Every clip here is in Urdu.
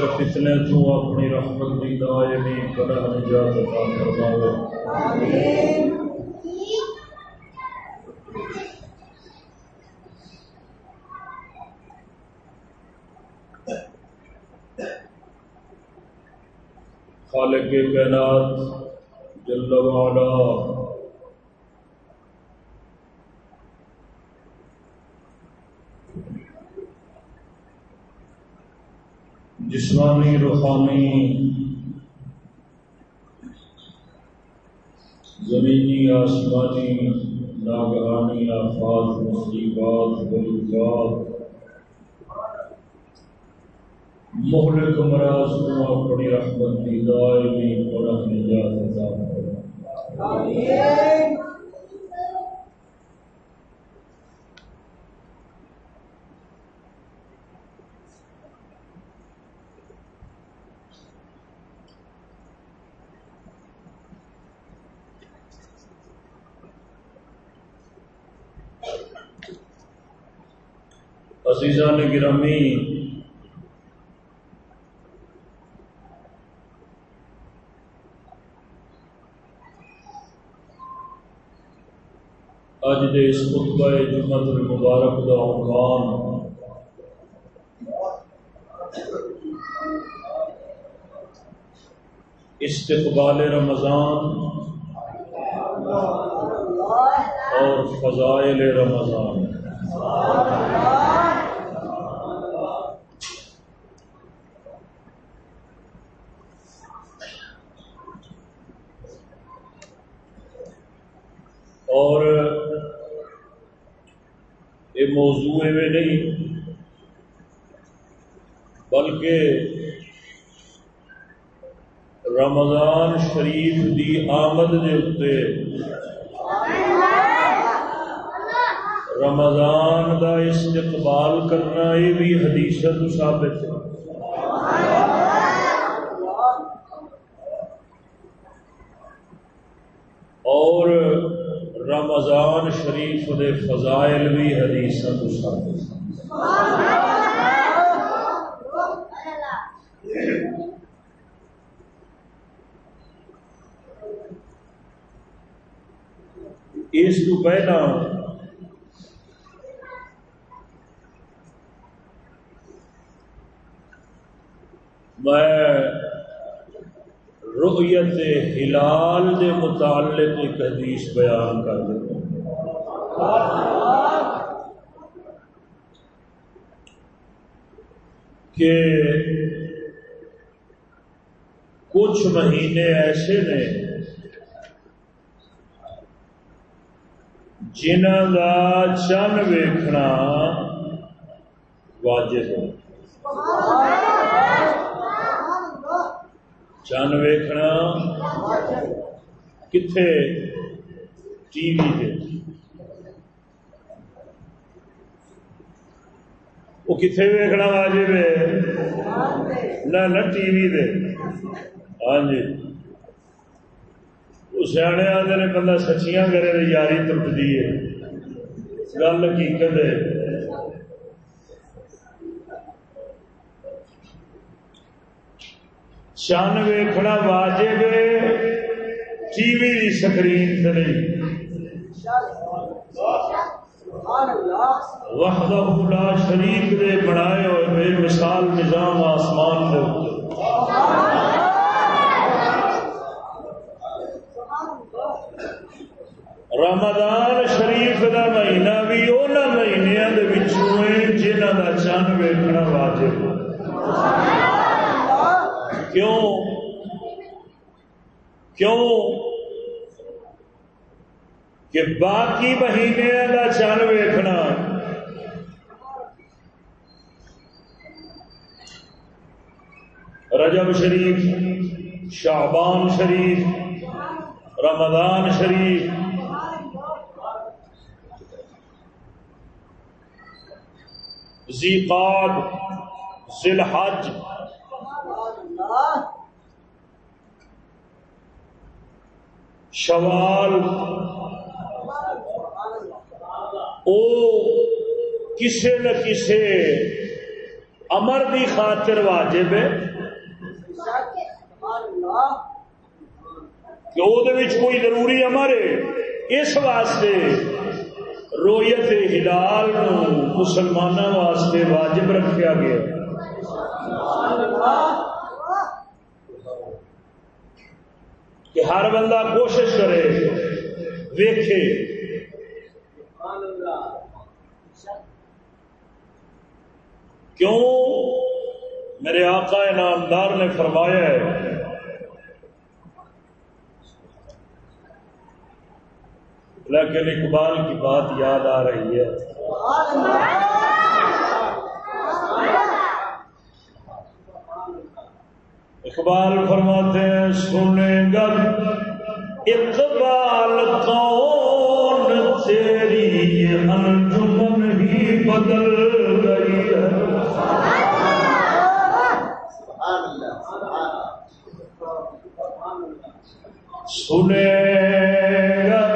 ہر جسمانی، روحانی، زمینی آسمانی، ناگہانی، آفات، مصیبات بلوکات مہلک مراز کو اپنی رحمت کی دائمی پناہ نجات عطا آمین۔ عزیزان گرامی اج دے اس خطبہ جمعت المبارک دا عنوان استقبال رمضان اور فضائل رمضان اور یہ موضوع میں نہیں۔ بلکہ رمضان شریف دی آمد دے اتنے رمضان دا استقبال کرنا یہ بھی حدیث ثابت ہے اور رمضان شریف دے فضائل بھی حدیث اس کو پہلا میں رؤیت ہلال دے متعلق ایک حدیث بیان کر دیتا کہ کچھ مہینے ایسے نے جنہ کا چن ویکھنا واجب ہے چند ویکھنا کتنے ٹی وی دے وہ کتنے ویکھنا واجب ہے نہ نہ ٹی وی دے ہاں جی وہ سیانے آتے نے بندہ سچیاں کرے تو یاری ٹوٹتی ہے گل حقیقت ہے چن ویخنا واجب ٹی وی کی سکرین سے نہیں وحدہ لا شریف دے بنائے ہوئے بے مثال نظام آسمان دے رمضان شریف دا مہینہ بھی انہوں مہینوں کے جنہ کا چن ویکنا واجب کیوں؟ کیوں؟ کہ باقی مہینے کا چن ویکھنا۔ رجب شریف، شعبان شریف، رمضان شریف۔ زیقاد ذی الحج شوال او کسے نہ کسے امر دی خاطر واجب ہے کہ وہ کوئی ضروری امر ہے، اس واسطے رویت ہلال مسلمانوں واسطے واجب رکھا گیا۔ کہ ہر بندہ کوشش کرے دیکھے کیوں میرے آقا انعامدار نے فرمایا ہے؟ لیکن اقبال کی بات یاد آ رہی ہے۔ اقبال فرماتے ہیں، سنے گا اقبال کون تیری انجمن ہی بدل گئی ہے سنے۔ گا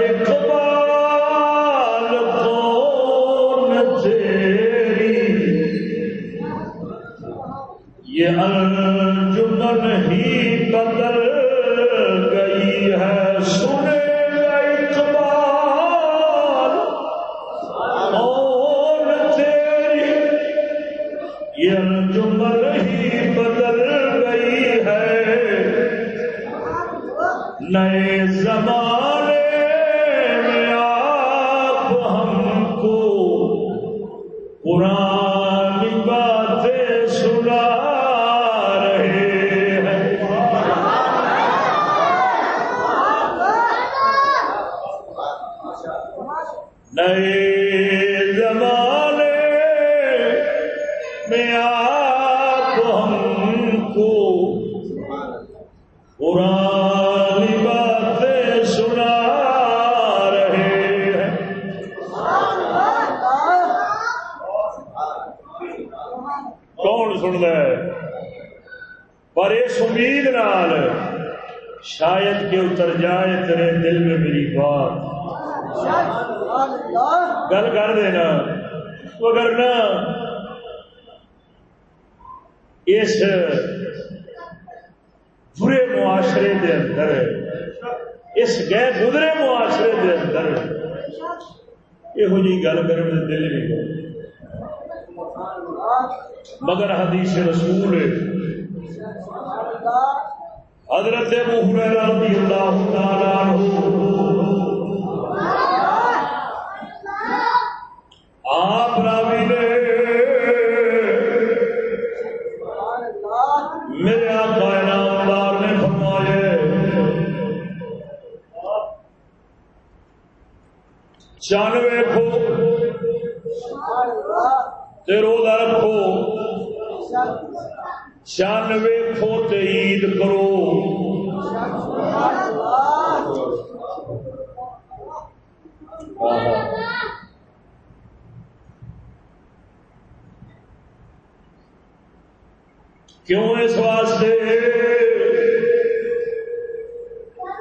کیوں اس واسطے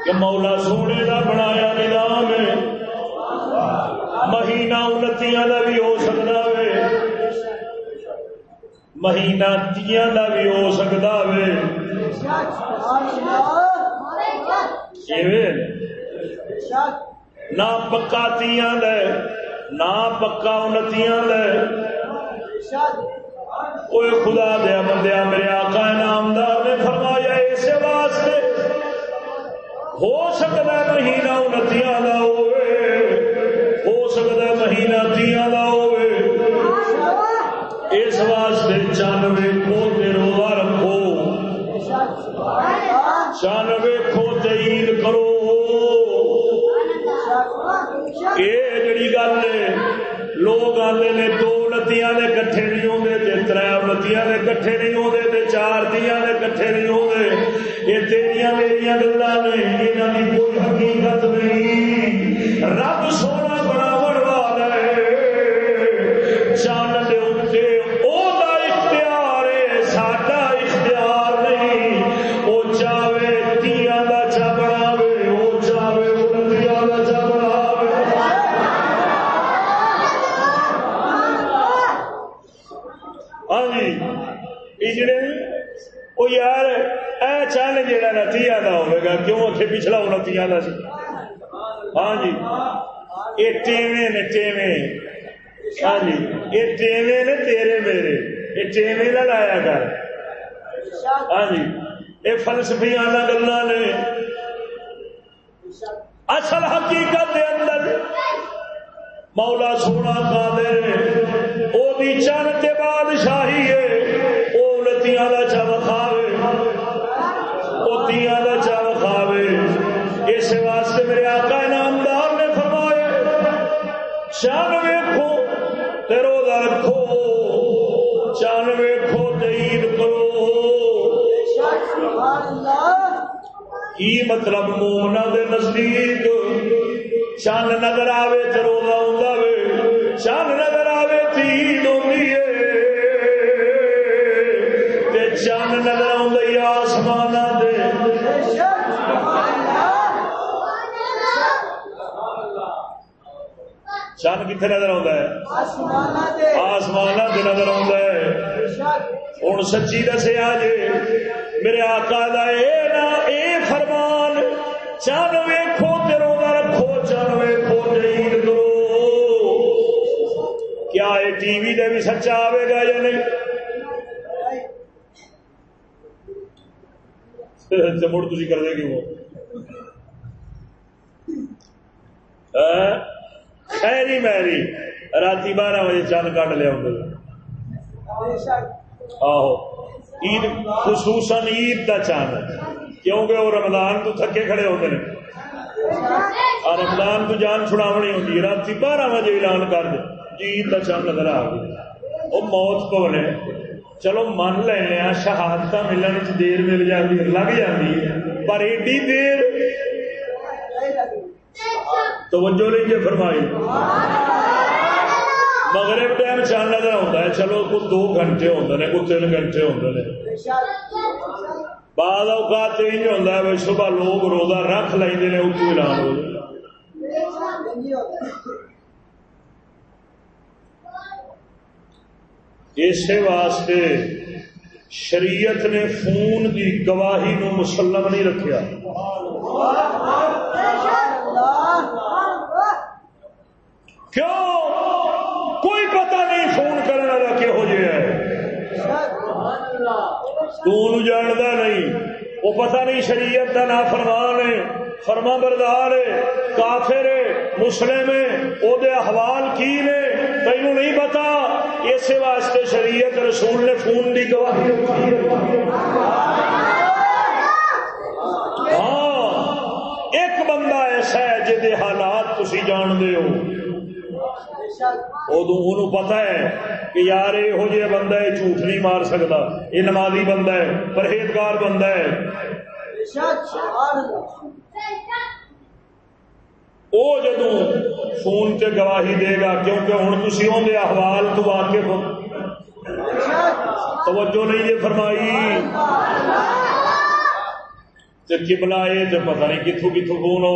کہ مولا سونے کا بنایا نظام ہے مہینہ انتیاں کا بھی ہو سکتا ہے مہینہ تیاں کا بھی ہو سکتا ہے نہ پکا تیاں دے نہ پکا انتیاں دے اوے خدا دیا بندیا میرے آقا نامدار نے فرمایا اس واسطے ہو سکتا ہے مہینہ انتیاں کا ہوئے ہو سکتا ہے مہینہ تیاں کا ہوئے اس واسطے چند ویکو تے روزہ رکھو چند ویکو عید کرو یہ جڑی گل ہے لوگ آتے نے دو لتیاں دے کٹھے نہیں ہوتے تر لتیاں دے کٹھے نہیں ہوتے چار تیاں دے کٹھے نہیں ہوتے یہ تیریاں میری گلا نے یہاں کی کوئی ہوگا پچھلا وہ نتیجہ سی ہاں جی یہ ٹیویں نے ٹیویں ہاں جی یہ ٹیویں نے تیرے میرے یہ ٹیویں نہ لایا کر ہاں جی یہ فلسفیاں گلا نے اصل حقیقت دے اندر مولا سونا کا دے وہ چند بادشاہی ہے وہ نتیاں کا چل کھاوے دیا کا چل چن ویکو روزہ رکھو۔ چن ویکو عید کرو۔ کی مطلب مومنا دے نزدیک؟ چند نظر آوے تو روزہ ہوں چند چند کتنے نظر آتا ہے؟ آسمان نظر آتا ہے۔ ہوں سچی دسیا جی میرے آقا دا اے نا اے فرمان چند ویکو روزہ رکھو چند ویکھو عید کرو۔ کیا یہ ٹی وی دے بھی سچا آئے گا یا نہیں؟ مڑ تھی کر دے گی وہ خیری میری رات بارہ بجے چند کٹ لیا آہو۔ عید، خصوصاً عید کا چاند۔ کیونکہ وہ رمضان تو تھکے کھڑے ہوتے ہیں۔ اور رمضان تو جان چھڑاونی ہوتی رات بارہ بجے اعلان کر دے۔ جی عید کا چاند نظر آ گیا وہ موت کو بنے چلو من لینا شہادت ملنے دیر مل جاتی لگ جاتی پر ایڈی دیر توجہ نہیں جی فرمائی۔ مغرب ٹائم چند نظر آتا ہے۔ چلو کچھ دو گھنٹے ہوتے ہیں کچھ تین گھنٹے ہوتے ہیں بعد اوقات یہ ہوتا ہے صبح لوگ روزہ رکھ لیں اتو اعلان ہو اسی واسطے شریعت نے فون کی گواہی نو مسلم نہیں رکھا کیوں کوئی پتہ نہیں فون کرنے والا کہہو جہ جانتا نہیں۔ وہ پتہ نہیں شریعت کا نا فرمان ہے فرما بردار ہے، کافر مسلم وہ حوال کی نے؟ تینوں نہیں پتا اس واسطے شریعت رسول نے فون کی گواہی ہاں ایک بندہ ایسا ہے جی حالات تھی جانتے ہو۔ ادو پتا ہے کہ یار یہو جہ بندہ ہے، جھوٹ نہیں مار سکتا۔ یہ نمازی بندہ ہے، پرہیزگار بندہ ہے۔ وہ جدو فون سے گواہی دے گا، کیونکہ ہوں تھی اندر احوال تو واقف ہو۔ توجہ نہیں جی فرمائی۔ کبلا یہ تو پتا نہیں کتوں کتوں فون آ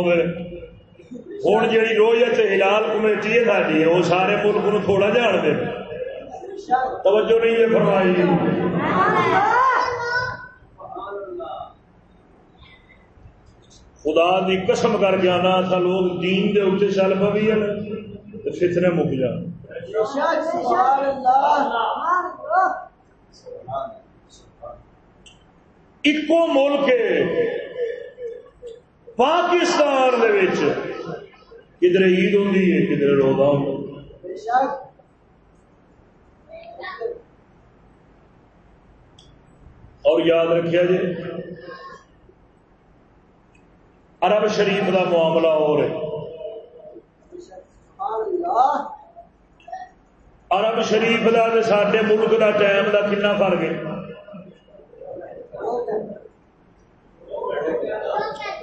ہوں جی رویت ہلال کمیٹی ہے ساری وہ سارے ملک نو تھوڑا جان دے توجہ نہیں ہے فرمائی خدا دی قسم کر کے آنا تھا لوگ دین دے اتنے چل تو فتنے مک جان ایکو ملک پاکستان دے کدھر عید ہوں کدھر روزہ ہوں اور یاد رکھیا جی عرب شریف کا معاملہ اور عرب شریف کا سارے ملک کا ٹائم کا کنا فرق ہے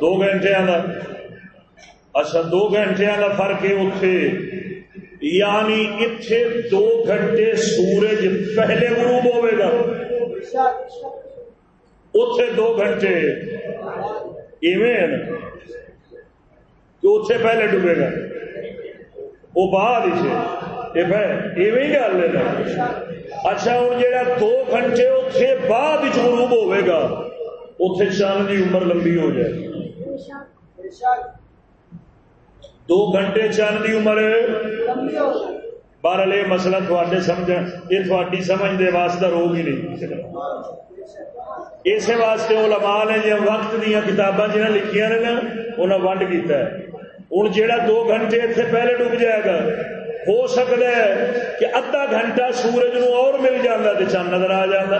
دو گھنٹے کا اچھا دو گھنٹے کا فرق ہے اتے یعنی اتے دو گھنٹے سورج پہلے غروب ہوئے گا۔ اتے دو گھنٹے۔ ایویں کہ اتے پہلے ڈوبے گا۔ وہ بعد ہی ایویں گل ہے اچھا ہوں جا دو گھنٹے اتے بعد غروب ہوئے گا اتے چند کی عمر لمبی ہو جائے۔ دو گھنٹے چند کی عمر بارہ یہ مسئلہ تھوڑے سمجھ یہ تھوڑی سمجھ دے واسطہ روگ ہی نہیں۔ اسی واسطے علماء نے جی وقت دیا کتاباں جنہیں لکھیاں نے نا انہیں ونڈ کیتا ہے۔ ہوں جہاں دو گھنٹے اتنے پہلے ڈب جائے گا ہو سکتا ہے کہ ادھا گھنٹہ سورج نو اور مل جاتا تو چند نظر آ جاتا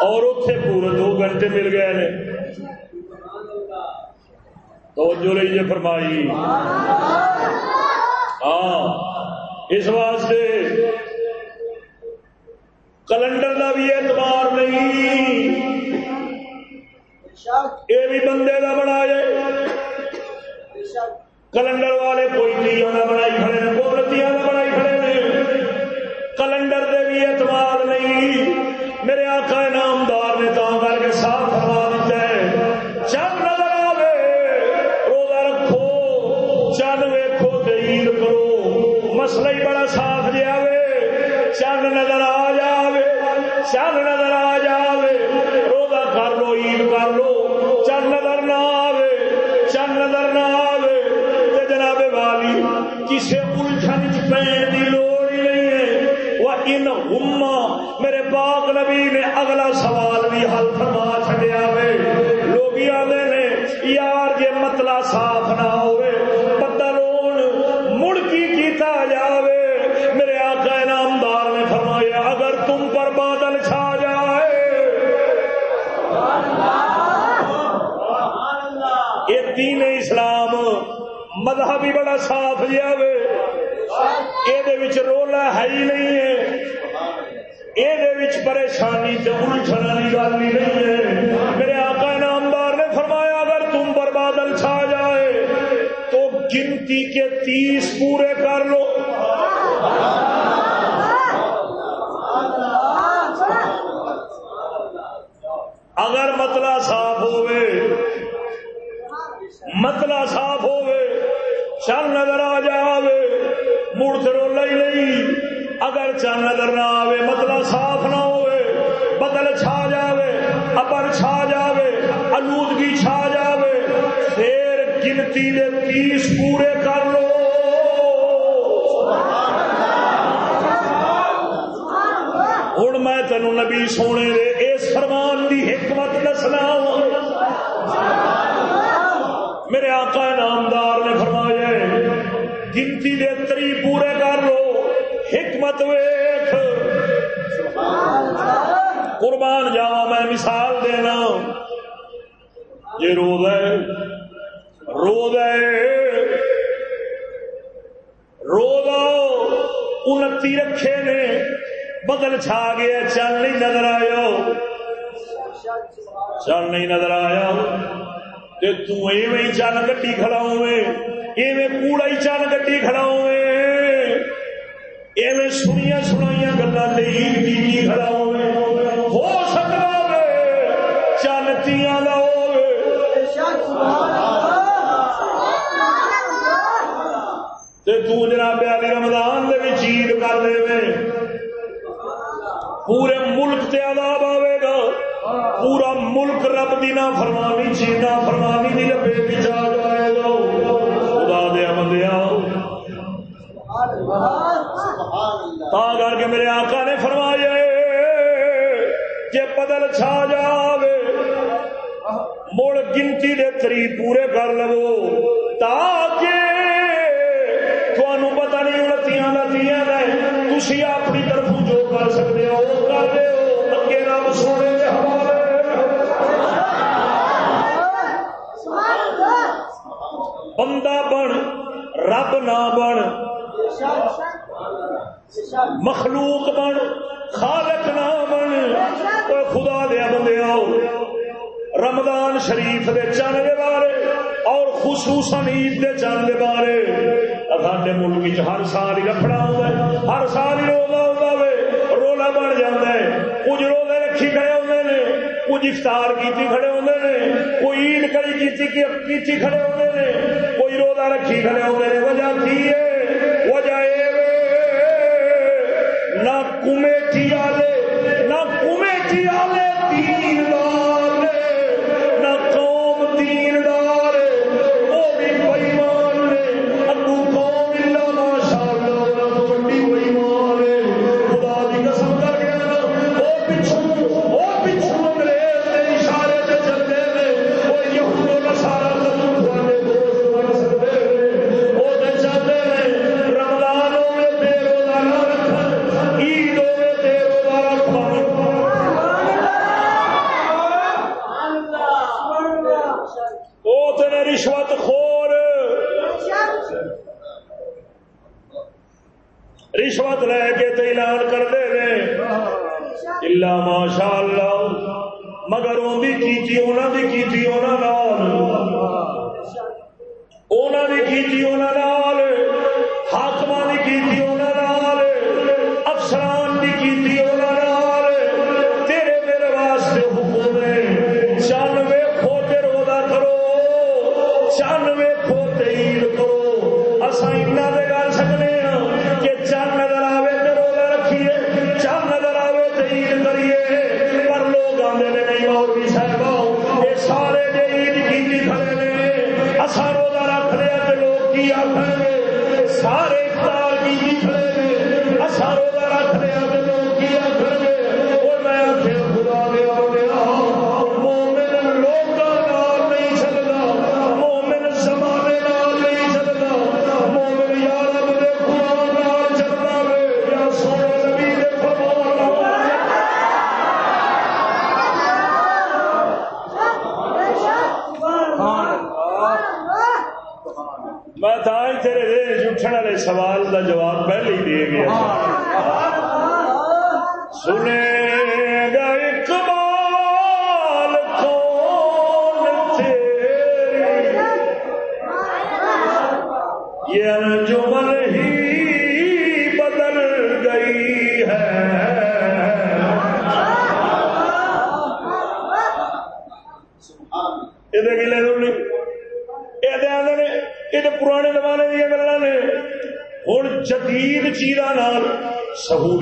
اور اتے پورے دو گھنٹے مل گئے نے۔ تو لیجیے فرمائی۔ ہاں اس واسطے کلنڈر کا بھی اعتبار نہیں۔ یہ بھی بندے کا بنا جائے۔ کلنڈر والے کوئی تیوں کا بنائی کھڑے نے، قدرتیاں کا بنائی کھڑے نے۔ کلنڈر دے بھی اعتبار نہیں۔ میرے آقا نامدار نے تا کر کے صاف فرما دیتا ہے۔ چند نظر آوے، روزہ رکھو چند ویکو عید کرو۔ مسئلہ ہی بڑا صاف جہا چند نظر آ جائے چند نظر آ جائے روزہ کر لو، عید کر لو۔ ان ہما میرے پاک نبی نے اگلا سوال بھی حل فرما چڈیا وے۔ لوگ آدھے نے، یار جی متلا صاف نہ ہوئے بدل مڑ کی کیتا جاوے۔ میرے آقا نامدار نے فرمایا، اگر تم پر بادل چھا جائے۔ یہ دین اسلام مذہب بھی بڑا صاف جی جہا یہ رولا ہے ہی نہیں۔ ہے یہ پریشانی الجھن والی گل نہیں ہے۔ میرے آقا نامدار نے فرمایا، اگر تم پر بادل چھا جائے تو گنتی کے تیس پورے کر لو۔ اگر متلا صاف ہوئے متلا صاف ہوئے، چل نظر آ جائے، مڑ رولا ہی نہیں اگر چل نظر نہ آئے متلا صاف نہ ہوئے بدل چھا جاوے ابر چھا جاوے، آلودگی چھا جاوے پھر گنتی دے تیس پورے کر لو۔ ہوں میں تینوں نبی سونے دے اس فرمان دی حکمت دسنا میرے آقا نامدار نے فرمایا گنتی دے تری پورے کر لو، حکمت ویخ قربان جاوا میں مثال دینا۔ جی یہ روز ہے۔ روز ہے۔ روز انتی رکھے نے۔ بدل چھا گیا۔ چل نہیں نظر آیا۔ چل نہیں نظر آیا۔ چل گی کھڑاؤ ایویں کوڑا ہی چل گی کھڑاؤ ایویں سنیا سنائی گلا عید کی ہو سکتا چل تیا جناب علی رمضان دے عید کر دے پورے ملک تے عذاب آئے گا۔ پورا ملک رب دی نہ فرمانی چینا جی فرمانی دی لپیٹ وچ کہ بدل چھا جاوے مڑ گنتی دے تری پورے کر لو تاکہ تھانوں پتہ نہیں لتیاں لتیاں تھی اپنی طرف جو کر سکتے ہو وہ کر ہو اگے رب سونے کے حوالے بندہ بن رب نہ بن مخلوق بن خالق نہ بن خدا دیا بندے آؤ رمضان شریف دے چند کے بارے اور خصوصاً عید دے چند کے بارے سارے ملک ہر سال ہی رکھنا ہوتا ہے، ہر سال ہی روزہ ہوتا ہے رولا بن جاتا ہے۔ کچھ روزے رکھی کھڑے ہوتے ہیں کچھ افطار کی کھڑے ہوتے ہیں کوئی عید کری کی کھڑے ہوتے ہیں کوئی روزہ رکھی کھڑے ہوتے ہیں وجہ کی ہے؟ وجہ نہ کمیٹی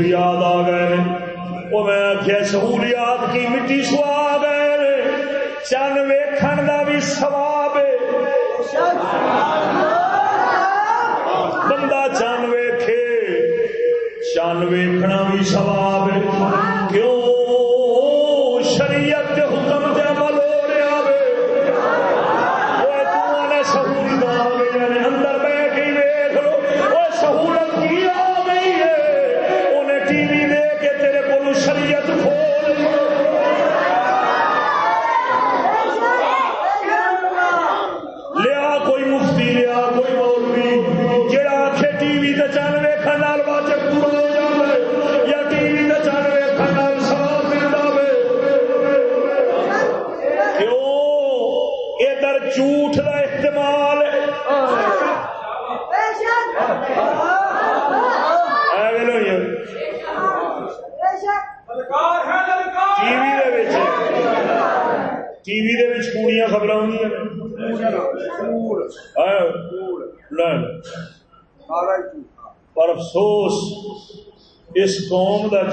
سہولیات آ گئے۔ وہ میں آخیا سہولیات کی مٹی سوا گئے۔ چند ویکھن کا بھی سوال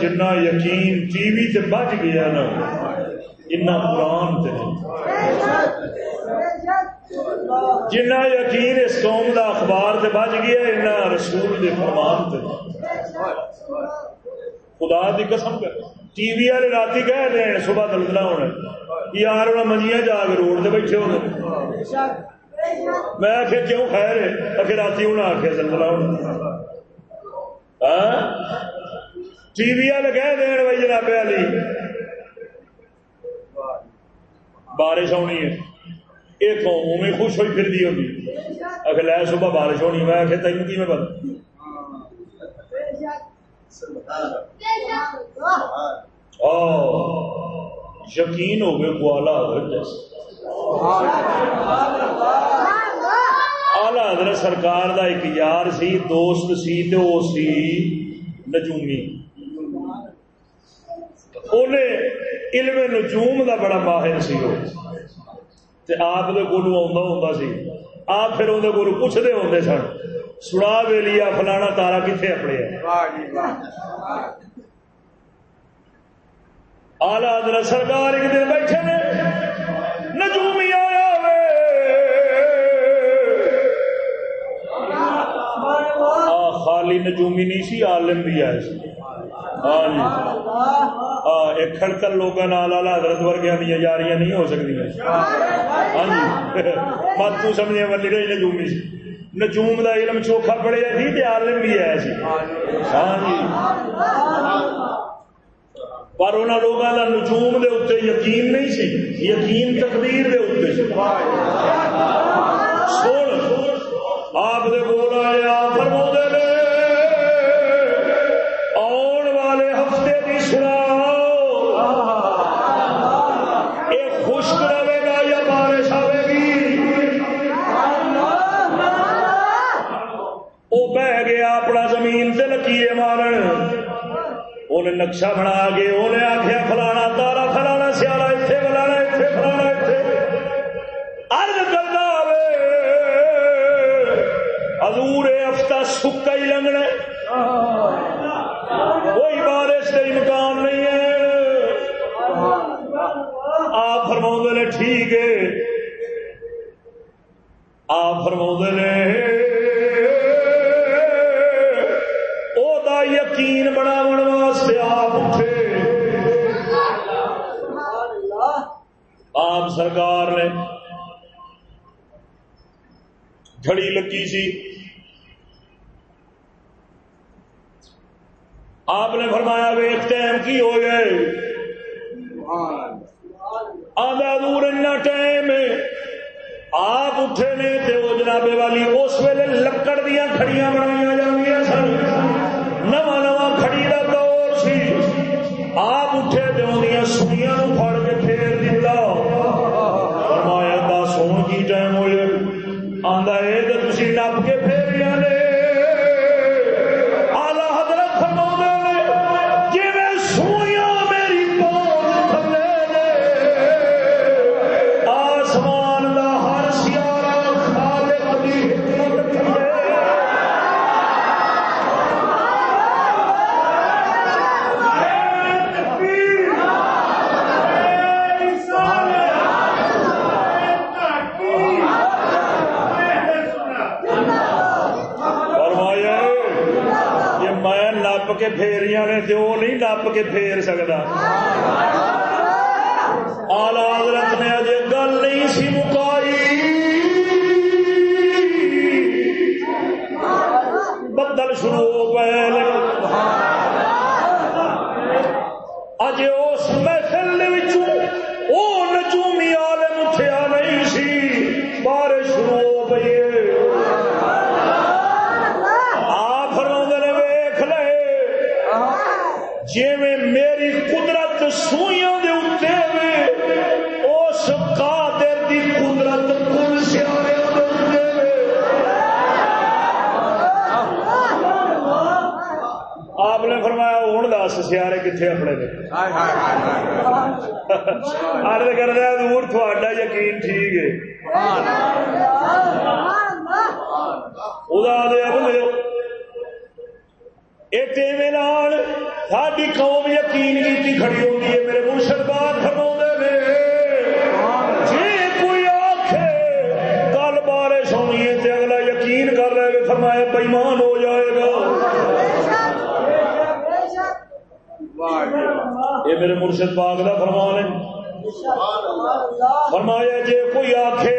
جنہ یقین ٹی وی تے بچ گیا نا جنا قرآن جنا یقین اس قوم دا اخبار سے بچ گیا اینا رسول دے فرمان تے۔ خدا دی قسم کر، ٹی وی والے رات کہہ رہے ہیں صبح دلدلا ہونا۔ یار منجیاں جا کے روڈ سے بیٹھے ہونے۔ میں آخیا کیوں خیر ہے؟ آخر رات انہیں آخیا دلدلا ہونا۔ ہاں؟ ٹی وی والے دین بھائی جناب علی بارش آنی ہے۔ یہ قوم میں خوش ہوئی پھر دی ہوگی۔ اگر لے صبح بارش ہونی، میں آخر تین کی میں پتا یقین ہو گئے گوالا حضرت جیسے آلہ حضرت سرکار دا ایک یار سی، دوست سی تے وہ سی نجومی۔ علم نجوم دا بڑا ماہر سی وہ آپ کولو آ سی آپ پھر اندر کو پوچھتے ہوتے سن سنا وے لیا فلانا تارا کتنے اپنے آلہ حضرت سرکار ایک دن بیٹھے نے نجومی آیا خالی نجومی نہیں سی عالم بھی آئے سی ہاں جی ہاں ایک کھڑکر لوگوں آلہ حضرت ورگیا دیا جاریاں نہیں ہو سکتی ہاں جی مت تو سمجھے والی رہی نجومی سی۔ نجوم دا علم چوکھا پڑیا تھی تے عالم بھی آیا سی۔ ہاں جی پر ان لوگوں کا نجوم دے اتنے یقین نہیں سی، یقین تقدیر دے اتنے سن، آپ دے بول آیا فرمو دے زمین سے لکیے مارن۔ انہیں نقشہ بنا کے انہیں آخیا فلانا تارا فلانا سیالا اتنے فلانا اتنے فلانا اتنے ارد کرنا ادور ہفتہ سکا ہی لنگنا کوئی بارش کا امکان گھڑی لگی سی آپ نے فرمایا ویک ٹائم کی ہو گئے آدھا دور اتنا ٹائم آپ اٹھے نے تو جنابے والی اس ویلے لکڑ دیا کھڑیاں بنائی جاتی سن۔ نواں نواں کھڑی کا دور سی۔ آپ اٹھے دیا سنیا پھڑ کے پھیریاں نے نہیں نپ کے پھیر سکتا۔ ارد کر دیا دور تھوڑا یقین ٹھیک ہے ساری قوم یقین کی کھڑی ہوتی ہے میرے مرشد بات فرما جی کوئی آخ کل بارش ہونی ہے تو اگلا یقین کر رہے فرمایا بےمان ہو جائے گا یہ میرے مرشد باغ کا فرمان ہے فرمایا جے کوئی آکھے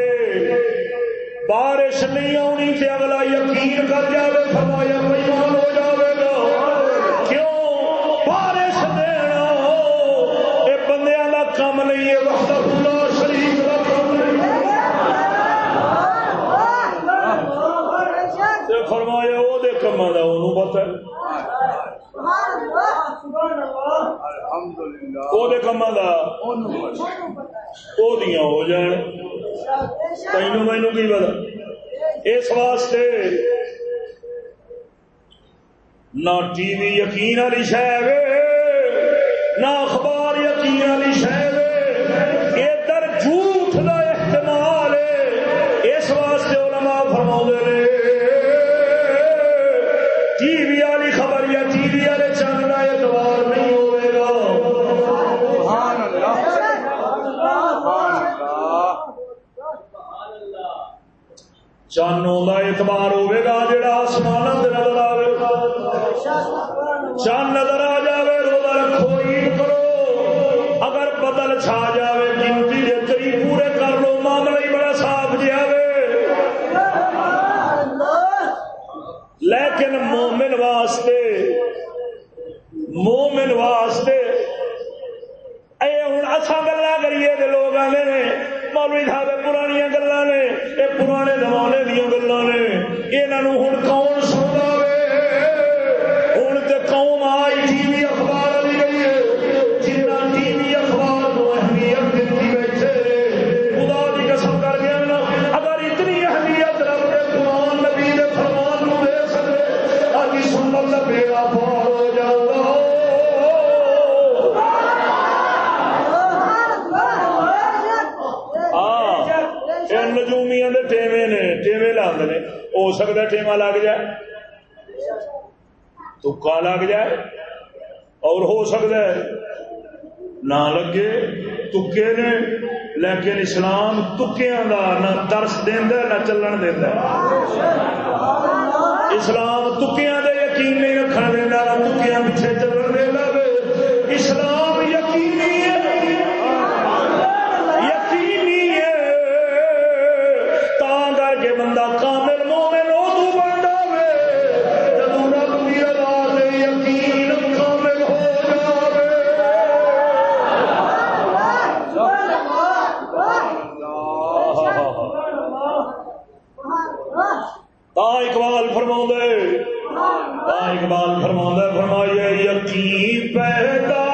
بارش نہیں آنی تو اگلا یقین کر جائے فرمایا پیمان ہو گا. کیوں؟ بارش دینا یہ بندیاں دا نہیں ہے وقت اللہ شریف نہیں۔ فرمایا وہ وہ کما دیا ہو جان تین مینو کی پتا اس واسطے نہ ٹی وی یقین والی شہ نہ اخبار یقین والی شہ چانوں کا اعتبار ہوے گا جڑا آسمان نظر آئے چند نظر آ جائے روزہ رکھو عید کرو اگر بدل چھا جائے گنتی کے کئی پورے کر لو معاملہ ہی بڑا صاف جائے لیکن مومن واسطے مومن واسطے اے ہوں اچھا گلا کریے لوگ آتے ہیں مولوی صاحب پرانیاں گلا نے یہ پرانے زمانے دیا گلا نے یہاں ہوں کون ہو سکتا ٹیما لگ جائے تکا لگ جائے؟ اور ہو سکتا ہے نہ لگے، تکے نے، لیکن اسلام تکیا نہ ترس دینا نہ چلن دینا اسلام تکیا دے یقین نہیں رکھنے دینا نہ تکیا پیچھے چلن دینا اسلام اقبال فرما اقبال فرما فرمائیے یقین پیدا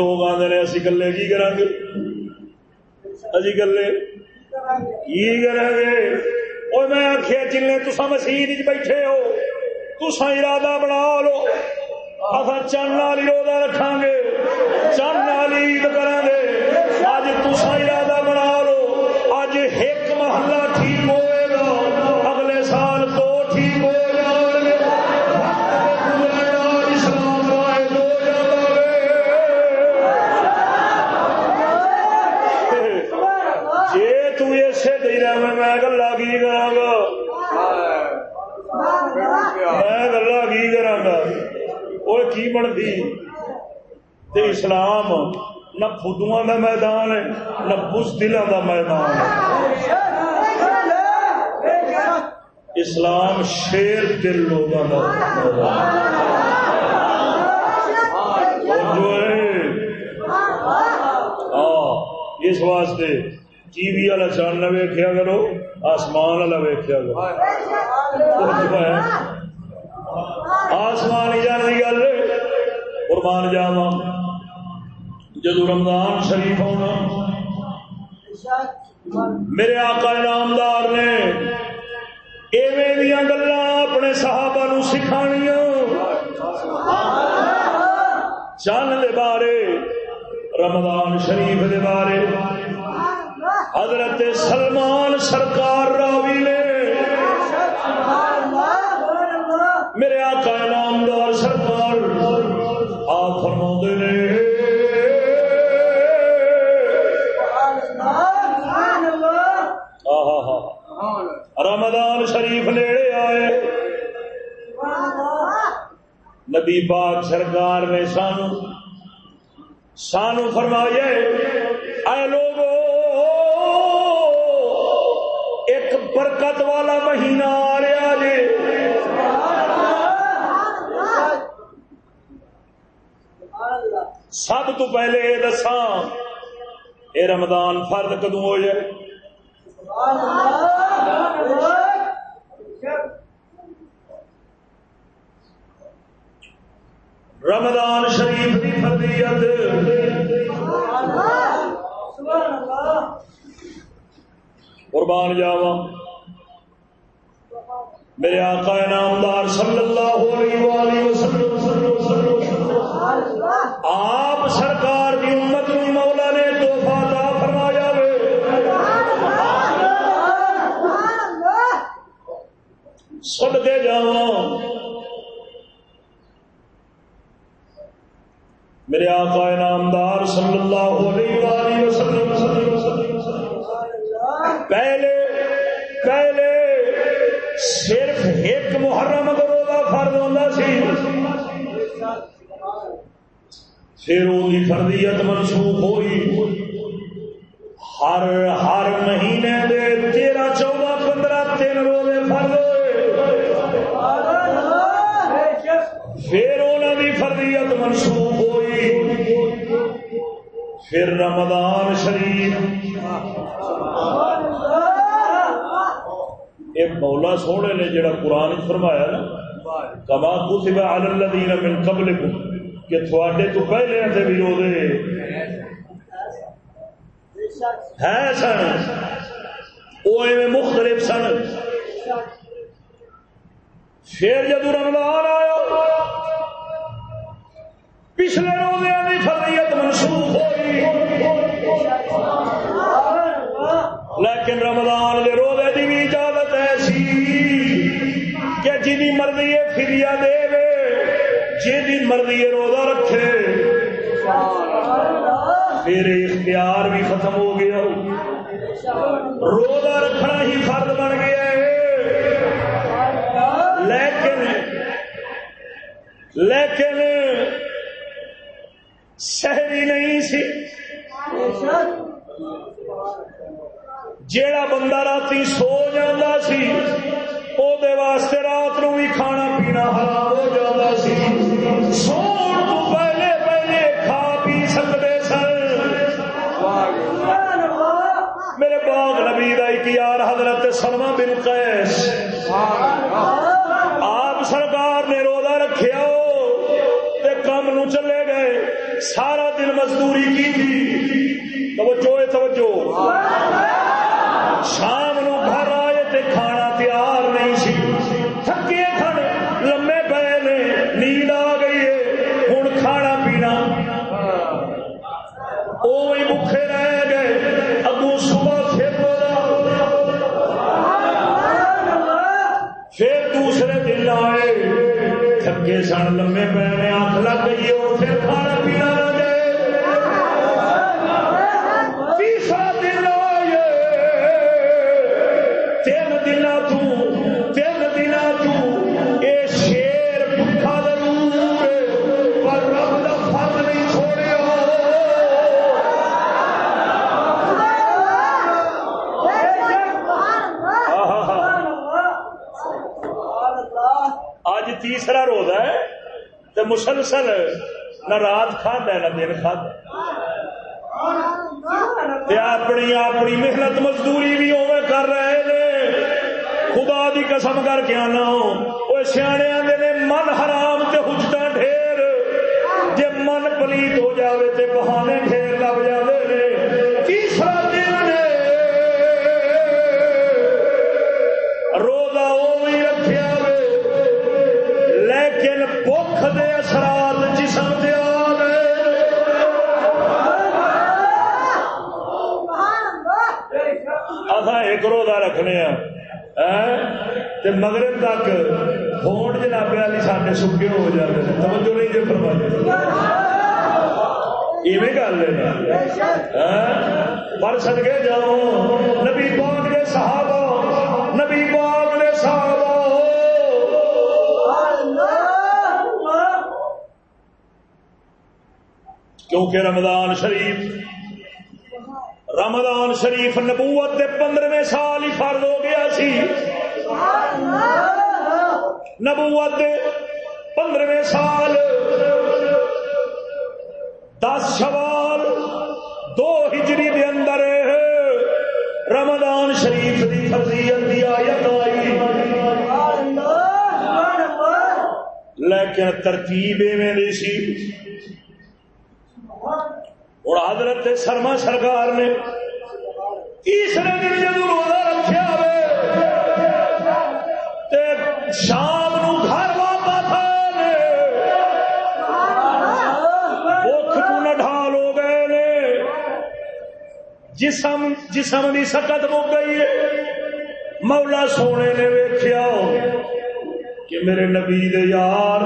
لوگ آتے ہیں، اسی گلے کی کریں گے؟ اسی گلے کی کریں گے؟ اور میں آخیا جن تسا مسیح بیٹھے ہو تسا ارادہ بنا لو اصا چند والی روزہ رکھا گے، چند والی عید کریں گے اج تسا ارادہ اسلام، نہ فدو کا میدان ہے، نہ بزدلوں کا میدان ہے۔ اسلام شیر دل لوگوں کا ہاں اس واسطے ٹی وی والا چان نہ ویکیا کرو، آسمان والا ویکیا کرو۔ آسمان جان کی گل قربان جاوا جدو رمضان شریف ہونا میرے آقا نامدار نے ایویں دیا گلا اپنے صحابہ نو سکھایا چند دے بارے، رمضان شریف دے بارے۔ حضرت سلمان سرکار راوی نے، میرے آقا نام رمضان شریف نیڑے آئے۔ نبی پاک سرکار نے سانو سانو فرمایا، اے لوگو، ایک برکت والا مہینہ آ رہا جی سب تو پہلے یہ دساں، اے رمضان فرد کدو ہو جائے؟ رمضان شریف کی فضیت قربان جاوا میرے آقا نامدار صلی اللہ علیہ وسلم، آپ سرکار سب دے میرے آقا نامدار صلی اللہ علیہ وآلہ وسلم، پہلے پہلے صرف ایک محرم روزہ فرد ہوتا سی، پھر وہی فردیت منسوخ ہوئی۔ ہر ہر مہینے دے تیرہ، چودہ، پندرہ، تین روزے فرد ہوئے پھر انہوں کی فردیت منسوخ پھر رمضان شریف۔ ایک مولا سونے نے جڑا قرآن فرمایا نا، کما کتب علی الذین من قبلکم، کہ تھوڑے تو پہلے تھے بھی رو دے۔ ہے سن؟ وہ مختلف سن۔ پھر جب رمضان آیا، پچھلے روزے کی فضیت منسوخ ہوئی۔ لیکن رمضان کے روزے کی بھی اجازت ایسی کہ جی مرضی فریا دے جی مرضی روزہ رکھے۔ پھر اختیار بھی ختم ہو گیا۔ روزہ رکھنا ہی فرد بن گیا لیکن لیکن شہری نہیں سی۔ جیڑا بندہ رات سو جانا سی واسطے رات نو بھی کھانا پینا حرام ہو جاتا سی۔ سو پہلے پہلے کھا پی سکتے سن۔ میرے باغ نبی کا ایک یار حضرت سلما بن قیس۔ سرکار نے روزہ رکھیا کام نو چلے گئے۔ سارا دن مزدوری کی تھی۔ توجہ توجہ۔ شام سن لمے پے نے آنکھ لگ گئی مسلسل، نہ رات کھانا نہ دن کھانا اپنی اپنی محنت مزدوری بھی اوے کر رہے نے۔ خدا دی قسم کر کے آنا وہ سیانے آتے نے، من حرام تے حجتا ڈھیر۔ جی من پلیت ہو جاوے تے بہانے ڈھیر لگ جاوے نے۔ تیسرا رکھنے مغرب تک ہون جناب والی سارے سکے ہو جاتے ہیں توجہ نہیں فرمائی ایویں گل ہے؟ پر سدکے جاؤ نبی پاک کے صحابہ نبی پاک کے صحابہ کیونکہ رمضان شریف رمضان شریف نبوت کے پندرہویں سال ہی فرد ہو گیا سی۔ نبوت پندرہویں سال، دس سوال دو ہجری دے اندر رمضان شریف دی فرضیت دی آیت آئی۔ لیکن ترتیب ایویں سی۔ اور حضرت سرما سرکار نے تیسرے دن جب روزہ رکھا شام نو گھر واپس بخ تو نڈال ہو گئے نے۔ جسم جسم کی سکت مک گئی ہے۔ مولا سونے نے ویخیا کہ میرے نبی دے یار،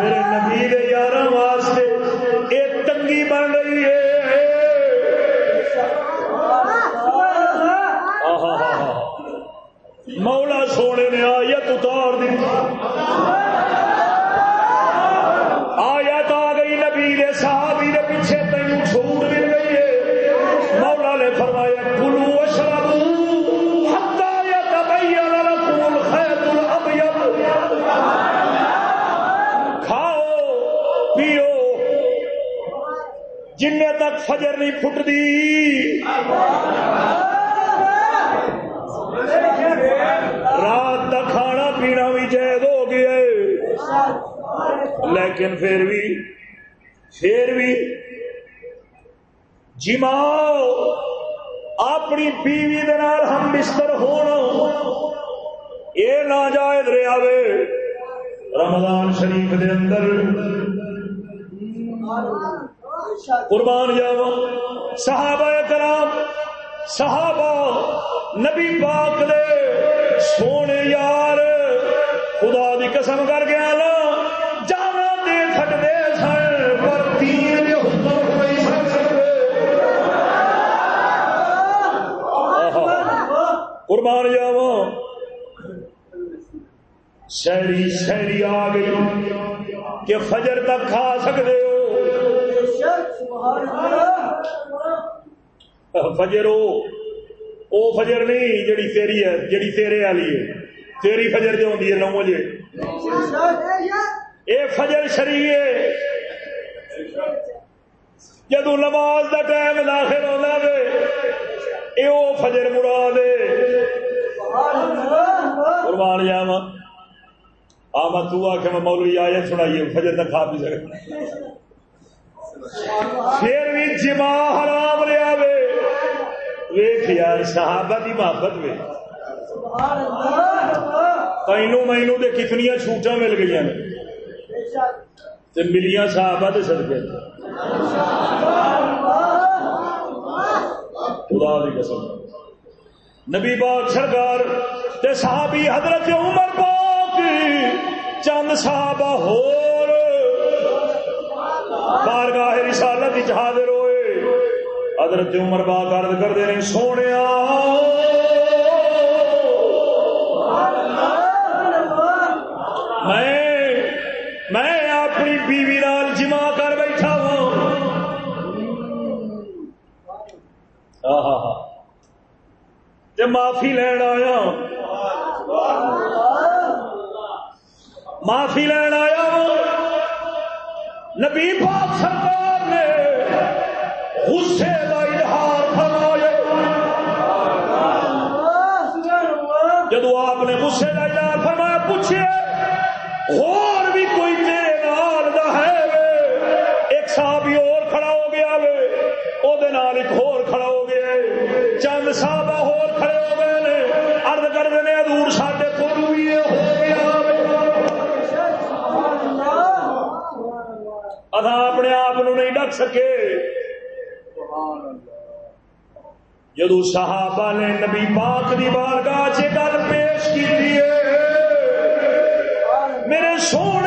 میرے نبی دے یار واسطے ایک بن رہی ہے۔ مولا سونے نے آیت اتار دی۔ فجر نہیں پھٹتی۔ رات کا کھانا پینا بھی جائز ہو گیا لیکن پھر بھی پھر بھی جماؤ، اپنی بیوی ہم بستر ہونا یہ نہ جائز رہا رمضان شریف دے اندر۔ قربان جاوا صحابہ کرام، صحابہ، نبی پاک دے سونے یار، خدا دی قسم کر گیا نا جانا دے سکتے سن، پر تین قربان جاوا شہری شہری آ گئی کہ فجر تک کھا سکتے ہو۔ فجر او فجر نہیں، جڑی تیری ہے، جڑی تیرے والی ہے۔ تیری فجر جو ہوتی ہے نو بجے۔ اے فجر شری ہے۔ جدو نماز دا ٹائم داخل ہونا وے، اے او فجر مرا دے قربان جاوا آ، میں تو آ کے میں مولوی آیا سنائیے، فجر تک کھا پی سکتا پھر بھی جمع حرام لیا وے ویخ یار صحابہ دی محبت وے تینو مینو دے کتنی چھوٹا مل گئی ملیاں صحابہ دے سدکے خدا دی قسم نبی پاک سرکار تے صحابی حضرت عمر پاک چند صحابہ ہور بارگاہ رسالت حاضر ہوئے۔ حضرت عمر با کرد کرتے ہیں، سونے میں میں اپنی بیوی نال جمع کر بیٹھا ہوں۔ معافی لین آیا۔ معافی لین آیا نبی پاک سرکار نے غصے کا اظہار فرمایا. جدو آپ نے غصے کا اظہار فرمایا پوچھے اور بھی کوئی تیرے نال دا ہے ایک صحابی اور کھڑا ہو گیا وے او دے نال ایک اور کھڑا ہو گیا چند صحابہ اور کھڑے ہو گئے نے، عرض کر دینے، حضور ساڈے کول بھی ہو رکھ سکے۔ جدو صحابہ نے نبی پاک دی بارگاہ گل پیش کی میرے سونے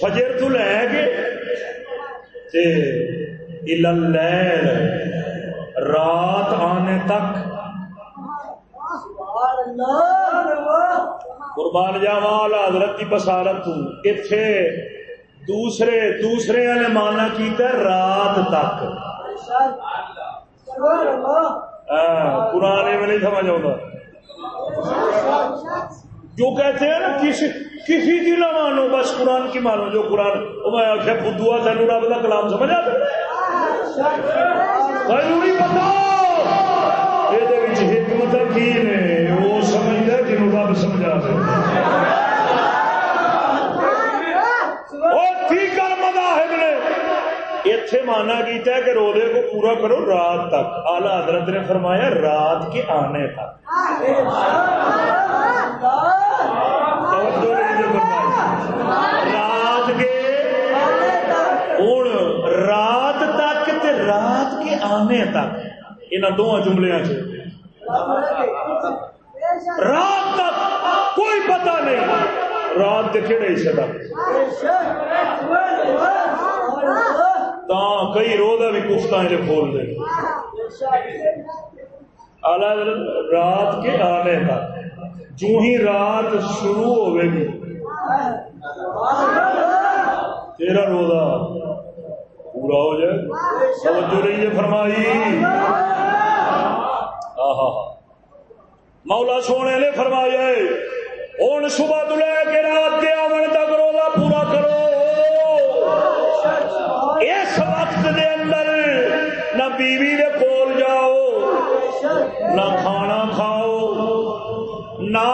فجر تو لے گے تے الى رات آنے تک قربان جاوا حضرت کی بسارت تو اتھے دوسرے دوسرے نے مانا کیتا رات تک۔ پرانے میں نہیں سمجھ آتا جو کہتے ہیں نا کسی کسی کی نہ مانو بس قرآن کی مانو جو قرآن وہ میں آخیا بدھوا تین رب کا کلام سمجھ آتا پتا یہ حکمت کی نے وہ سمجھ ہے جنہوں رب سمجھا دے کر مذاہب نے اتنے مانا کیتا ہے کہ روزے کو پورا کرو رات تک۔ آلہ حضرت نے فرمایا رات کے آنے تک۔ رات کے ہوں رات تک تے رات کے آنے تک۔ ان دونوں جملے سے رات تک کوئی پتہ نہیں۔ رات کے کہڑے حصے تک؟ تا کئی روزہ بھی کفتہ جو کھول دے۔ اعلیٰ رات کے آنے تک جو ہی رات شروع ہوئے گی۔ تیرا روزہ پورا ہو جائے۔ توجہ نہیں ہے فرمائی۔ آہا۔ مولا سونے نے فرمایا ہوں صبح تو لے کے رات کے آمن تک روزہ پورا کرو۔ اس وقت دے اندر نہ بیوی دے کول جاؤ نہ کھانا کھاؤ نہ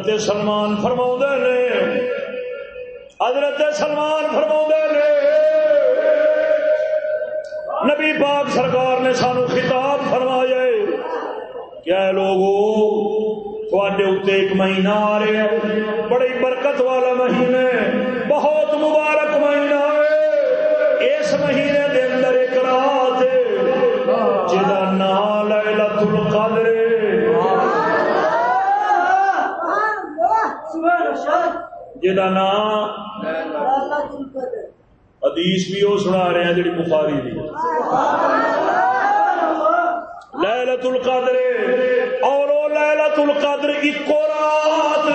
حضرت سلمان فرما نے۔ حضرت سلمان فرما نے۔ نبی پاک سرکار نے سانو خطاب فرمایا کیا لوگوں اتنے ایک مہینہ حدیث بھی وہ سنا رہے ہیں جی بخاری دی لیلت القدر، اور وہ لیلت القدر ایک رات،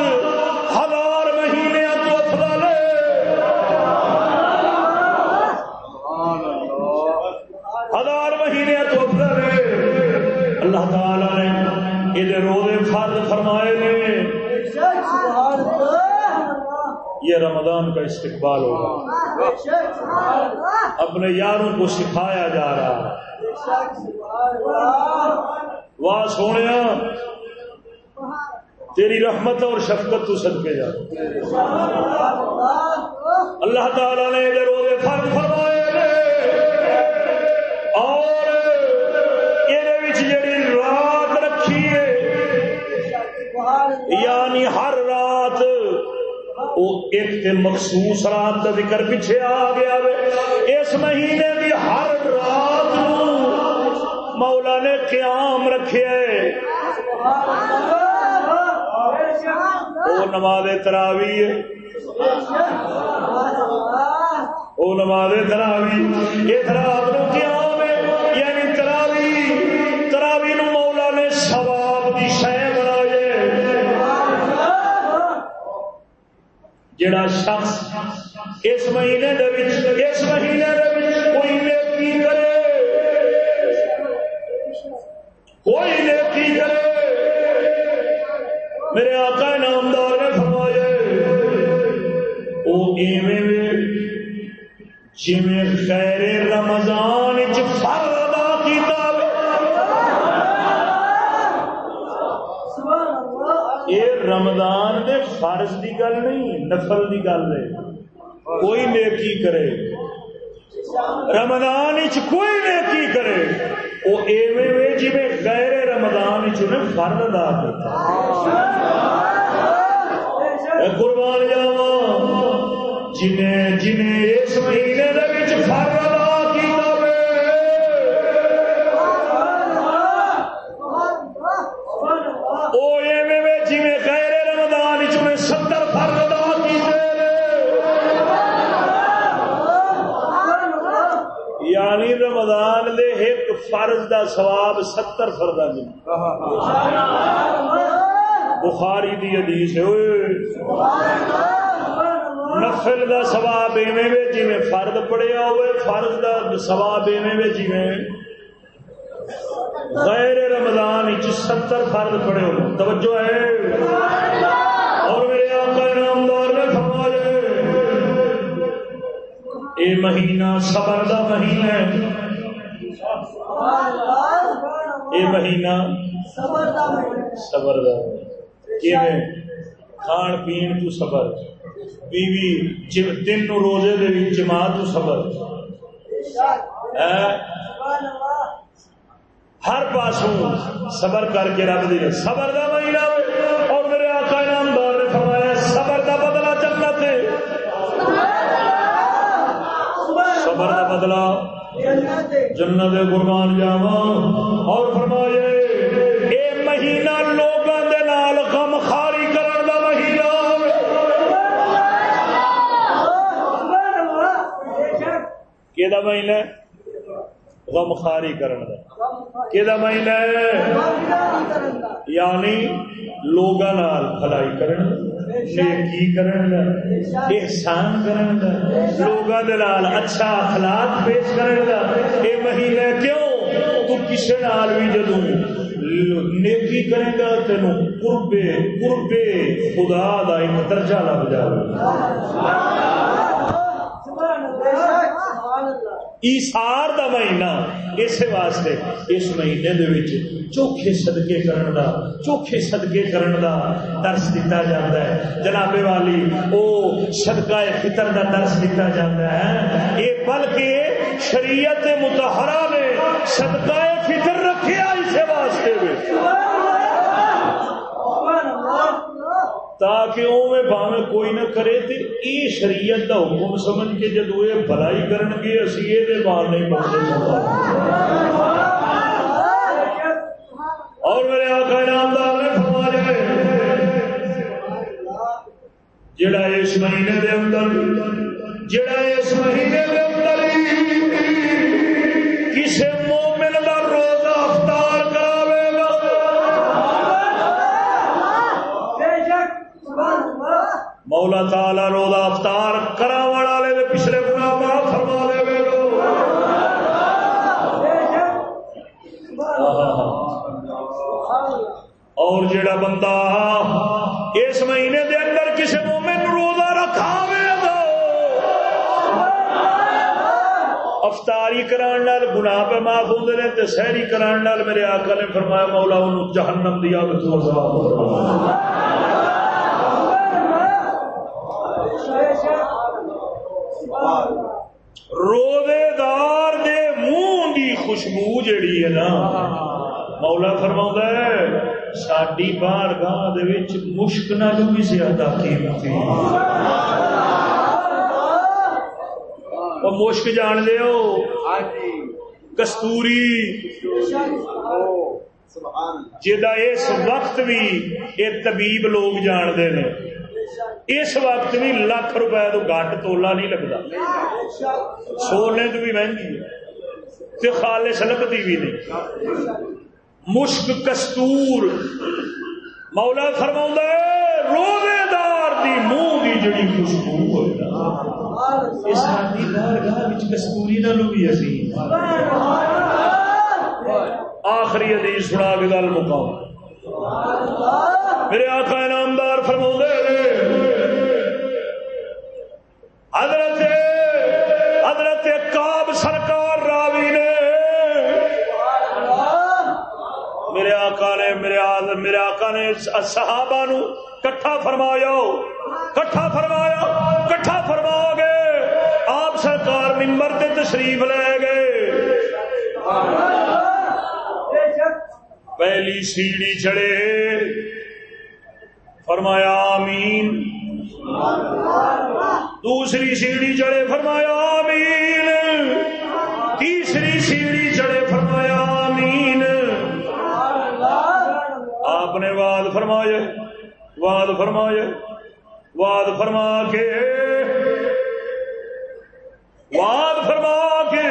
ہزار مہینے تو افضل ہزار مہینے تو افضل اللہ تعالی نے یہ روزے فرض فرمائے نے۔ یہ رمضان کا استقبال ہوگا۔ اپنے یاروں کو سکھایا جا رہا ہے۔ واہ سونے، تیری رحمت اور شفقت تو سد کے جا اللہ تعالی ایک مخصوص رات کا ذکر پیچھے آ گیا اس مہینے کی ہر رات مولا نے قیام رکھے وہ نماز تراوی وہ نماز تراوی یہ رات نو قیام شخص اس مہینے اس مہینے دی گل نہیں نفل دی گل ہے۔ کوئی نیکی کرے۔ رمضان کوئی نیکی کرے۔ وہ ایویں جی غیر رمضان چن فرد ادا قربان جاوا جنہیں جنہیں اس مہینے فرد ادا دا ثواب ستر فردا مل بخاری دی حدیث نفل دا ثواب ایویں جی فرد پڑیا ہوئے، فرض دا ثواب ایویں جی غیر رمضان وچ ستر فرد پڑے ہو توجہ ہے۔ اور میرے آقا نامدار نے فرمایا، اے مہینہ، صبر دا مہینہ ہے۔ یہ مہینہ صبر کھان پین تو صبر۔ بیوی دن نو روزے دے جمع تو صبر۔ ہر پاسوں صبر کر کے رب دی۔ صبر دا مہینہ اور میرے آقا نامدار نے فرمایا صبر دا بدلہ تھے صبر دا بدلہ جنت قربان جاوا اور فرمائے، اے مہینہ لوگوں دے نال غم خاری کرن دا مہینہ۔ کہ مہینہ غم خاری کرن دا۔ کہ مہینہ یعنی لوگاں نال بھلائی کرن نیکی کرن دا؟ احسان کرن دا؟ لوگاں دے نال اچھا اخلاق پیش کرن دا؟ اے مہینہ کیوں؟ تو کسے نال بھی جدوں نیکی کرے گا تینو قربے قربے، خدا دا ایک درجہ لگ جائے ایسار دا مہینہ اس واسطے اس مہینے دے وچ چوکھے صدقے کرن دا چوکھے صدقے کرن دا درس دیتا جاتا ہے۔ جناب والی او صدقہ فطر دا درس دیتا جاتا ہے۔ اے بلکہ شریعت متحرہ نے صدقہ فطر رکھیا اس واسطے وچ تاکہ میں باوے کوئی نہ کرے تے اے شریعت دا حکم سمجھ کے جدو یہ بھلائی کرن گے، اسی یہ دے بار نہیں پڑھتے اور میرے آقا انعامدار نے فرما جائے جڑا اس مہینے دے اندر، جڑا اس مہینے دے اندر کسے مومن مولا تعالی روزہ افطار کراون والے دے پچھلے گناہ معاف فرما دے اور جڑا بندہ اس مہینے دے اندر کسی مومن روزہ رکھا افطاری کران نال گناہ پہ معاف ہوندے نے تے سحری کران نال میرے آقا نے فرمایا مولا انہوں جہنم دی اگ تو روزے دار دے منہ دی خوشبو جڑی ہے نا مولا فرما ہے ساری بار گاہ مشک نال بھی زیادہ قیمتی۔ مشک جان لو کستوری۔ جا اس وقت بھی یہ طبیب لوگ جانتے ہیں۔ اس وقت بھی لاکھ روپے تو گٹ تولا نہیں لگتا. سونے تو بھی مہنگی ہے خالص لبتی بھی نہیں. مشک کستور. مولا فرما روزے دار دی منہ کی جڑی خوشبو کستوری نہ لو بھی اسی. آخری حدیث سنا کے گل مقام. میرے آقا انعامدار فرما حضرت حضرت کاب سرکار راوی نے میرے آقا نے، میرے آد میرے آقا نے صحابہ نو کٹھا فرمایا کٹھا فرمایا، کٹھا فرما گے آپ سرکار ممبر تے تشریف لے گئے۔ پہلی سیڑھی چڑھے۔ فرمایا آمین۔ دوسری سیڑھی چڑھے فرمایا آمین۔ تیسری سیڑھی چڑھے فرمایا آمین۔ آپ نے واد فرمائے واد فرمائے واد فرما کے۔ واد فرما کے۔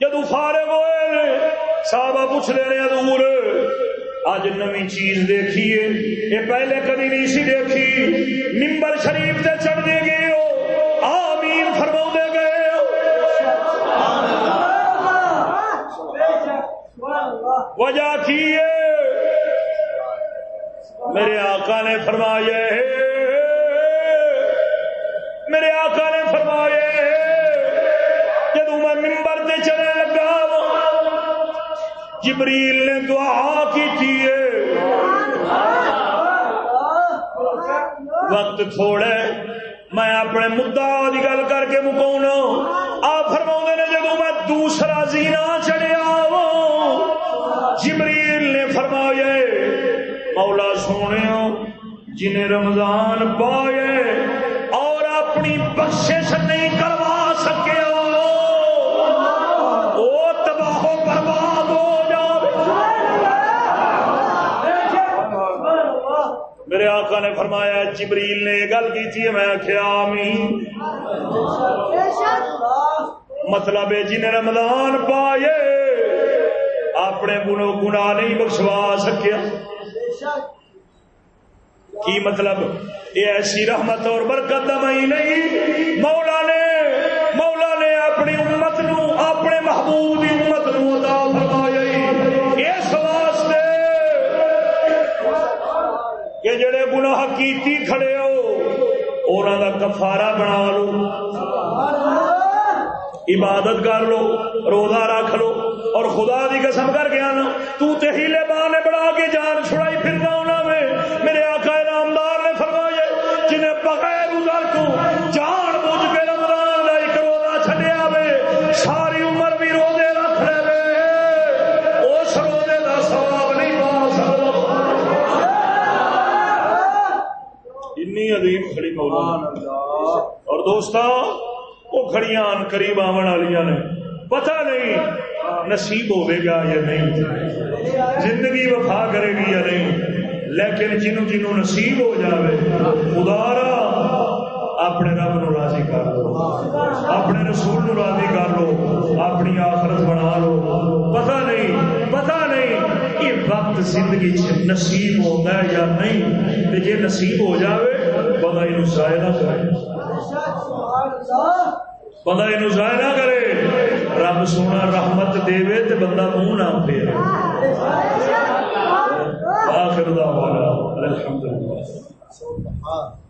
جدو فارغ ہوئے، صحابہ پوچھ لے رہے دور اج نمی چیز دیکھیے یہ پہلے کبھی نہیں سی دیکھی۔ نمبر شریف سے چڑھ دے گئے ہو۔ آمین فرما دے گئے وجہ کی میرے آقا نے فرمایا میرے آقا نے فرمایا جبریل نے دعا کی وقت تھوڑے میں اپنے مدعا کی گل کر کے مکاؤنا آ فرما نے جدو میں دوسرا زینا چڑھیا جبریل نے فرمایا مولا سونے جنہیں رمضان پائے اور اپنی بخشش نہیں کروا میرے نے فرمایا، جبریل نے گل کی تھی، میں آخیا آمین۔ مطلب ہے جنہیں رمضان پائے، اپنے گنو گنا نہیں بخشوا سکیا۔ کی مطلب؟ یہ ایسی رحمت اور برکت دم نہیں، مولا نے کیتی کھڑے ہو اور دا کفارا بنا لو عبادت کر لو روزہ رکھ لو اور خدا دی قسم کر گیا نا تو تے ہیلے بانے بڑا کے جان چھڑائی پھرنا اور دوستاں، وہ کھڑیاں قریب آن والی نے۔ پتہ نہیں نصیب ہوے گا یا نہیں۔ زندگی وفا کرے گی یا نہیں۔ لیکن جنوں جنوں نصیب ہو جاوے خدارا اپنے رب نو راضی کر لو۔ اپنے رسول نو راضی کر لو۔ اپنی آخرت بنا لو۔ پتہ نہیں پتہ نہیں یہ وقت زندگی نصیب ہوتا ہے یا نہیں۔ جی نصیب ہو جاوے یہ ضائع نہ کرے۔ بندہ یہ ضائع نہ کرے۔ رب سونا رحمت دے تو بندہ منہ نہ پھیرے۔ آخر دعوانا الحمدللہ۔